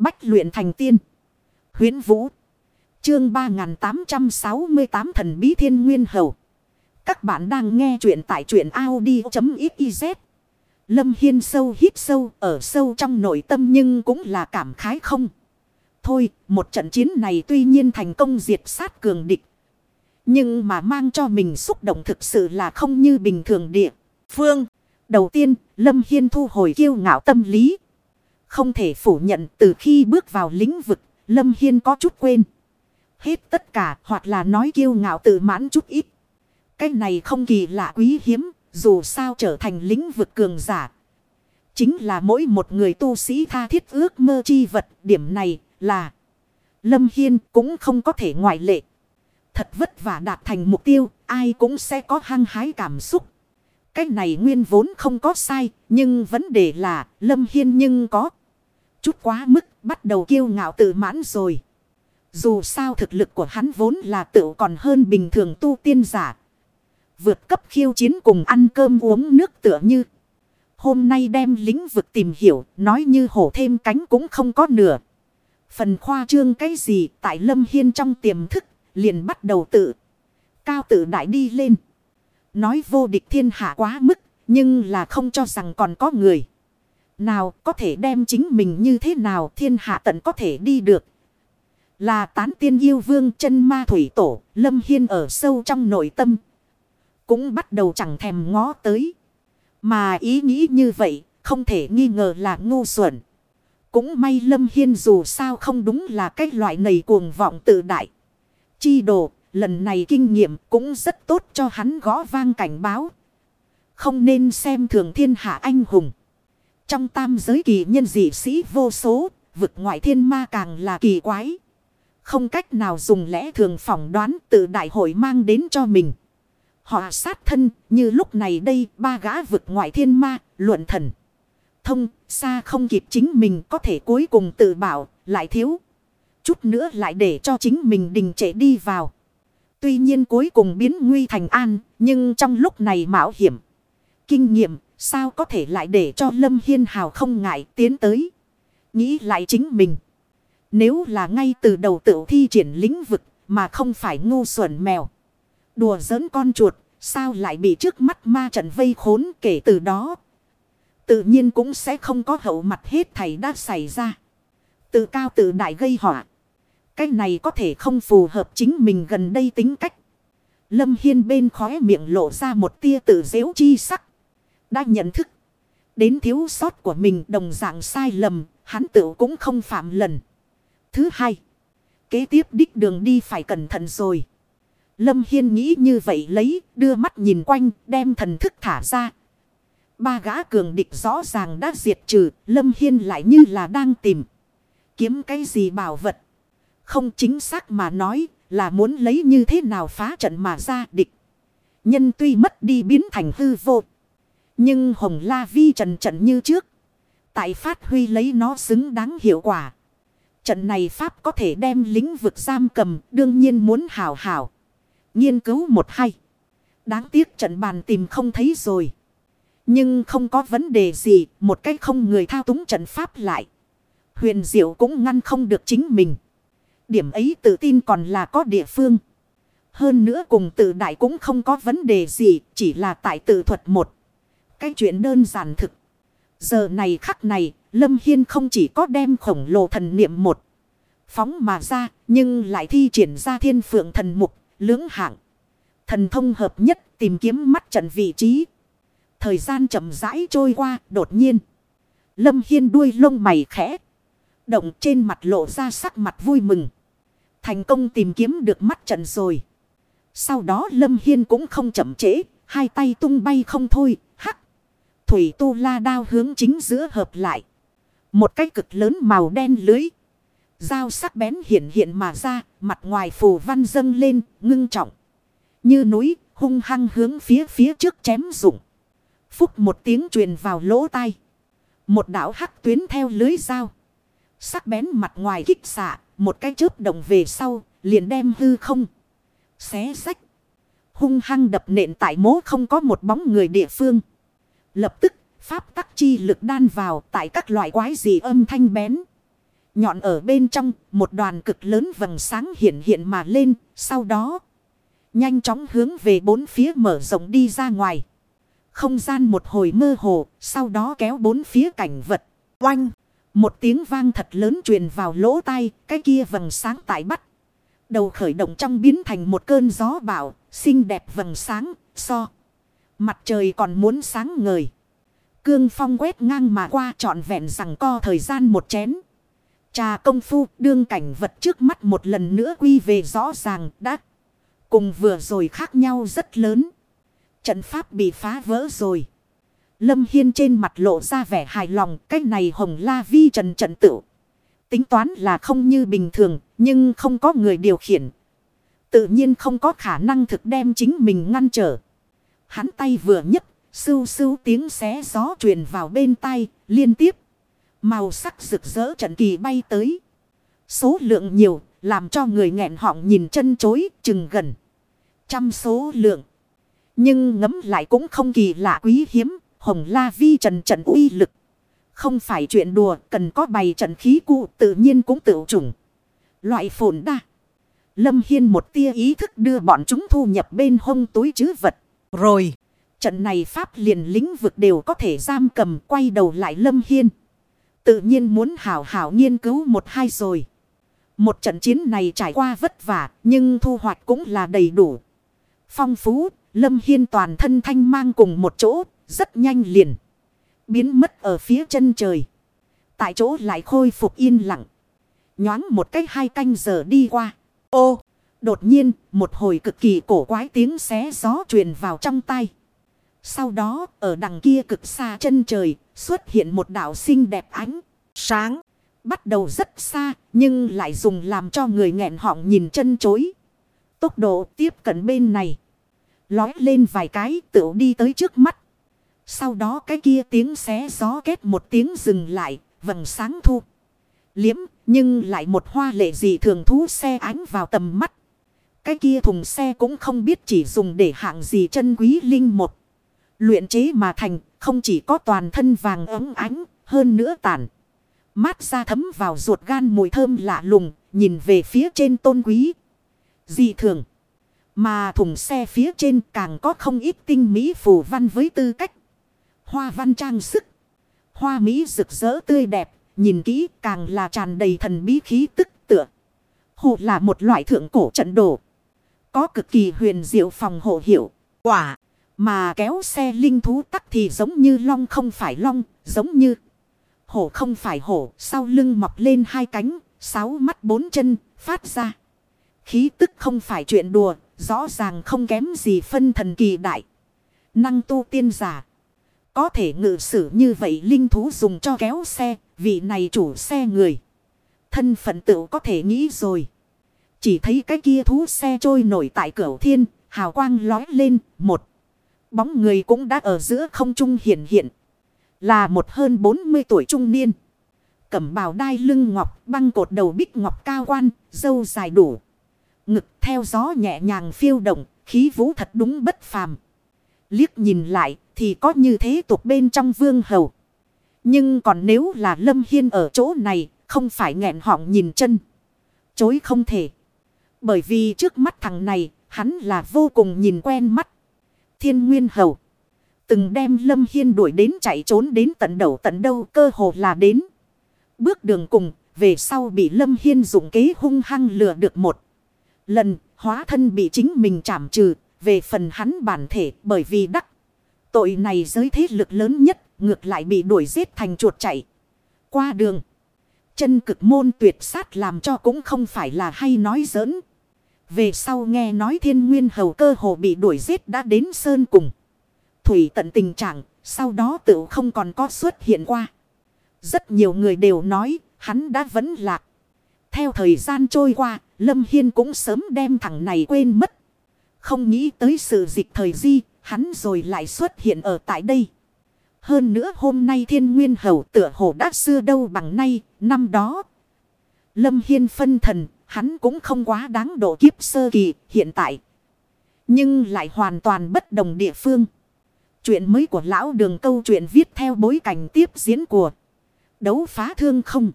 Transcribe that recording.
Bách luyện thành tiên. huyễn Vũ. Chương 3868 Thần Bí Thiên Nguyên Hầu. Các bạn đang nghe truyện tại truyện Audi.xyz. Lâm Hiên sâu hít sâu ở sâu trong nội tâm nhưng cũng là cảm khái không. Thôi, một trận chiến này tuy nhiên thành công diệt sát cường địch. Nhưng mà mang cho mình xúc động thực sự là không như bình thường địa. Phương, đầu tiên, Lâm Hiên thu hồi kiêu ngạo tâm lý. Không thể phủ nhận từ khi bước vào lĩnh vực, Lâm Hiên có chút quên. Hết tất cả hoặc là nói kiêu ngạo tự mãn chút ít. Cái này không kỳ lạ quý hiếm, dù sao trở thành lĩnh vực cường giả. Chính là mỗi một người tu sĩ tha thiết ước mơ chi vật, điểm này là Lâm Hiên cũng không có thể ngoại lệ. Thật vất vả đạt thành mục tiêu, ai cũng sẽ có hăng hái cảm xúc. Cái này nguyên vốn không có sai, nhưng vấn đề là Lâm Hiên nhưng có. Chút quá mức, bắt đầu kiêu ngạo tự mãn rồi. Dù sao thực lực của hắn vốn là tự còn hơn bình thường tu tiên giả. Vượt cấp khiêu chiến cùng ăn cơm uống nước tựa như. Hôm nay đem lĩnh vực tìm hiểu, nói như hổ thêm cánh cũng không có nửa. Phần khoa trương cái gì tại Lâm Hiên trong tiềm thức, liền bắt đầu tự. Cao tự đại đi lên. Nói vô địch thiên hạ quá mức, nhưng là không cho rằng còn có người. Nào có thể đem chính mình như thế nào thiên hạ tận có thể đi được. Là tán tiên yêu vương chân ma thủy tổ, lâm hiên ở sâu trong nội tâm. Cũng bắt đầu chẳng thèm ngó tới. Mà ý nghĩ như vậy, không thể nghi ngờ là ngu xuẩn. Cũng may lâm hiên dù sao không đúng là cái loại nầy cuồng vọng tự đại. Chi đồ, lần này kinh nghiệm cũng rất tốt cho hắn gõ vang cảnh báo. Không nên xem thường thiên hạ anh hùng. Trong tam giới kỳ nhân dị sĩ vô số, vực ngoại thiên ma càng là kỳ quái. Không cách nào dùng lẽ thường phỏng đoán tự đại hội mang đến cho mình. Họ sát thân như lúc này đây ba gã vực ngoại thiên ma, luận thần. Thông, xa không kịp chính mình có thể cuối cùng tự bảo, lại thiếu. Chút nữa lại để cho chính mình đình trễ đi vào. Tuy nhiên cuối cùng biến nguy thành an, nhưng trong lúc này mạo hiểm. Kinh nghiệm, sao có thể lại để cho Lâm Hiên Hào không ngại tiến tới. Nghĩ lại chính mình. Nếu là ngay từ đầu tự thi triển lĩnh vực, mà không phải ngu xuẩn mèo. Đùa giỡn con chuột, sao lại bị trước mắt ma trận vây khốn kể từ đó. Tự nhiên cũng sẽ không có hậu mặt hết thầy đã xảy ra. Tự cao tự đại gây họa. Cái này có thể không phù hợp chính mình gần đây tính cách. Lâm Hiên bên khóe miệng lộ ra một tia tự dễu chi sắc. Đã nhận thức. Đến thiếu sót của mình đồng dạng sai lầm. Hắn tự cũng không phạm lần. Thứ hai. Kế tiếp đích đường đi phải cẩn thận rồi. Lâm Hiên nghĩ như vậy lấy. Đưa mắt nhìn quanh. Đem thần thức thả ra. Ba gã cường địch rõ ràng đã diệt trừ. Lâm Hiên lại như là đang tìm. Kiếm cái gì bảo vật. Không chính xác mà nói, là muốn lấy như thế nào phá trận mà ra địch. Nhân tuy mất đi biến thành hư vô. Nhưng Hồng La Vi trần trận như trước. Tại phát huy lấy nó xứng đáng hiệu quả. Trận này Pháp có thể đem lĩnh vực giam cầm, đương nhiên muốn hảo hảo. Nghiên cứu một hay. Đáng tiếc trận bàn tìm không thấy rồi. Nhưng không có vấn đề gì. Một cách không người thao túng trận Pháp lại. Huyền diệu cũng ngăn không được chính mình. Điểm ấy tự tin còn là có địa phương. Hơn nữa cùng tự đại cũng không có vấn đề gì. Chỉ là tại tự thuật một. Cái chuyện đơn giản thực. Giờ này khắc này. Lâm Hiên không chỉ có đem khổng lồ thần niệm một. Phóng mà ra. Nhưng lại thi triển ra thiên phượng thần mục. Lưỡng hạng. Thần thông hợp nhất, tìm kiếm mắt trận vị trí. Thời gian chậm rãi trôi qua, đột nhiên. Lâm Hiên đuôi lông mày khẽ. Động trên mặt lộ ra sắc mặt vui mừng. Thành công tìm kiếm được mắt trận rồi. Sau đó Lâm Hiên cũng không chậm trễ. Hai tay tung bay không thôi. Thủy tu la đao hướng chính giữa hợp lại. Một cái cực lớn màu đen lưới. Dao sắc bén hiện hiện mà ra. Mặt ngoài phù văn dâng lên. Ngưng trọng. Như núi. Hung hăng hướng phía phía trước chém rụng. Phúc một tiếng truyền vào lỗ tai. Một đảo hắc tuyến theo lưới dao. Sắc bén mặt ngoài kích xạ. Một cái chớp động về sau, liền đem hư không. Xé sách. Hung hăng đập nện tại mố không có một bóng người địa phương. Lập tức, pháp tắc chi lực đan vào tại các loại quái dị âm thanh bén. Nhọn ở bên trong, một đoàn cực lớn vầng sáng hiện hiện mà lên, sau đó nhanh chóng hướng về bốn phía mở rộng đi ra ngoài. Không gian một hồi mơ hồ, sau đó kéo bốn phía cảnh vật. Oanh! Một tiếng vang thật lớn truyền vào lỗ tai, cái kia vầng sáng tại bắt. Đầu khởi động trong biến thành một cơn gió bão, xinh đẹp vầng sáng, so. Mặt trời còn muốn sáng ngời. Cương phong quét ngang mà qua trọn vẹn rằng co thời gian một chén. Trà công phu đương cảnh vật trước mắt một lần nữa quy về rõ ràng đã. Cùng vừa rồi khác nhau rất lớn. Trận pháp bị phá vỡ rồi. Lâm Hiên trên mặt lộ ra vẻ hài lòng. Cái này hồng la vi trần trận tự. Tính toán là không như bình thường. Nhưng không có người điều khiển. Tự nhiên không có khả năng thực đem chính mình ngăn trở. Hắn tay vừa nhấc. Sưu sưu tiếng xé gió truyền vào bên tay. Liên tiếp. Màu sắc rực rỡ trận kỳ bay tới. Số lượng nhiều. Làm cho người nghẹn họng nhìn chân chối. Chừng gần. Trăm số lượng. Nhưng ngấm lại cũng không kỳ lạ quý hiếm. Hồng La Vi trần trận uy lực. Không phải chuyện đùa. Cần có bày trận khí cụ tự nhiên cũng tự chủng. Loại phồn đa. Lâm Hiên một tia ý thức đưa bọn chúng thu nhập bên hông túi chứ vật. Rồi. Trận này Pháp liền lĩnh vực đều có thể giam cầm quay đầu lại Lâm Hiên. Tự nhiên muốn hảo hảo nghiên cứu một hai rồi. Một trận chiến này trải qua vất vả nhưng thu hoạch cũng là đầy đủ. Phong phú, Lâm Hiên toàn thân thanh mang cùng một chỗ, rất nhanh liền. Biến mất ở phía chân trời. Tại chỗ lại khôi phục yên lặng. Nhoáng một cách hai canh giờ đi qua. Ô, đột nhiên, một hồi cực kỳ cổ quái tiếng xé gió truyền vào trong tay. Sau đó, ở đằng kia cực xa chân trời, xuất hiện một đảo xinh đẹp ánh, sáng. Bắt đầu rất xa, nhưng lại dùng làm cho người nghẹn họng nhìn chân chối. Tốc độ tiếp cận bên này. Lói lên vài cái tựu đi tới trước mắt. Sau đó cái kia tiếng xé gió kết một tiếng dừng lại, vầng sáng thu. Liếm, nhưng lại một hoa lệ gì thường thú xe ánh vào tầm mắt. Cái kia thùng xe cũng không biết chỉ dùng để hạng gì chân quý linh một. Luyện chế mà thành, không chỉ có toàn thân vàng ấm ánh, hơn nữa tản. Mát ra thấm vào ruột gan mùi thơm lạ lùng, nhìn về phía trên tôn quý. Dị thường. Mà thùng xe phía trên càng có không ít tinh mỹ phù văn với tư cách. Hoa văn trang sức. Hoa mỹ rực rỡ tươi đẹp, nhìn kỹ càng là tràn đầy thần bí khí tức tựa. Hồ là một loại thượng cổ trận đồ. Có cực kỳ huyền diệu phòng hộ hiệu, quả. Mà kéo xe linh thú tắc thì giống như long không phải long, giống như hổ không phải hổ, sau lưng mọc lên hai cánh, sáu mắt bốn chân, phát ra. Khí tức không phải chuyện đùa, rõ ràng không kém gì phân thần kỳ đại. Năng tu tiên giả. Có thể ngự sử như vậy linh thú dùng cho kéo xe, vị này chủ xe người. Thân phận tự có thể nghĩ rồi. Chỉ thấy cái kia thú xe trôi nổi tại cửa thiên, hào quang lói lên, một. Bóng người cũng đã ở giữa không trung hiện hiện. Là một hơn 40 tuổi trung niên. Cẩm bào đai lưng ngọc, băng cột đầu bích ngọc cao quan, dâu dài đủ. Ngực theo gió nhẹ nhàng phiêu động, khí vũ thật đúng bất phàm. Liếc nhìn lại thì có như thế tục bên trong vương hầu. Nhưng còn nếu là Lâm Hiên ở chỗ này, không phải nghẹn họng nhìn chân. Chối không thể. Bởi vì trước mắt thằng này, hắn là vô cùng nhìn quen mắt. Thiên Nguyên Hầu. Từng đem Lâm Hiên đuổi đến chạy trốn đến tận đầu tận đâu cơ hồ là đến. Bước đường cùng, về sau bị Lâm Hiên dụng kế hung hăng lừa được một. Lần, hóa thân bị chính mình chảm trừ, về phần hắn bản thể bởi vì đắc. Tội này giới thế lực lớn nhất, ngược lại bị đuổi giết thành chuột chạy. Qua đường. Chân cực môn tuyệt sát làm cho cũng không phải là hay nói giỡn. Về sau nghe nói thiên nguyên hầu cơ hồ bị đuổi giết đã đến sơn cùng. Thủy tận tình trạng, sau đó tự không còn có xuất hiện qua. Rất nhiều người đều nói, hắn đã vẫn lạc. Theo thời gian trôi qua, Lâm Hiên cũng sớm đem thằng này quên mất. Không nghĩ tới sự dịch thời di, hắn rồi lại xuất hiện ở tại đây. Hơn nữa hôm nay thiên nguyên hầu tựa hồ đã xưa đâu bằng nay, năm đó. Lâm Hiên phân thần, hắn cũng không quá đáng độ kiếp sơ kỳ hiện tại. Nhưng lại hoàn toàn bất đồng địa phương. Chuyện mới của lão đường câu chuyện viết theo bối cảnh tiếp diễn của đấu phá thương không.